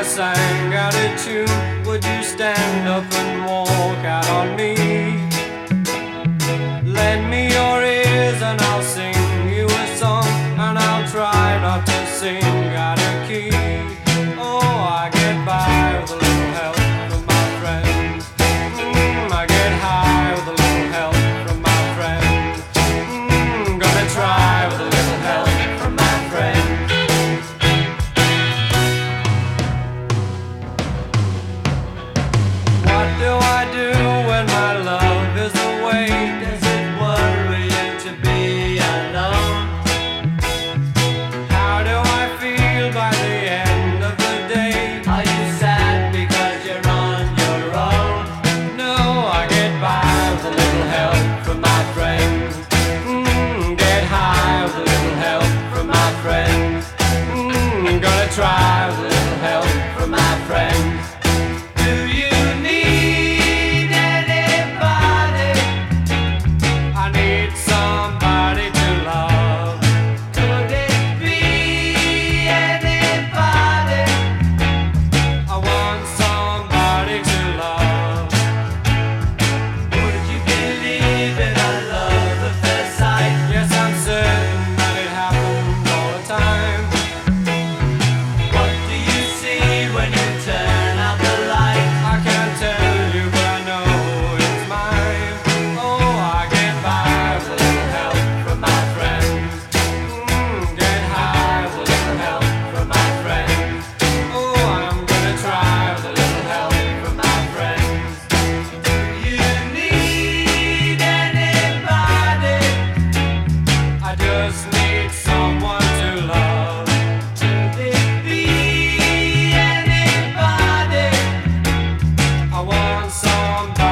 I sang out a tune, would you stand up and walk out on me? Lend me your ears and I'll sing you a song, and I'll try not to sing. drive down, down.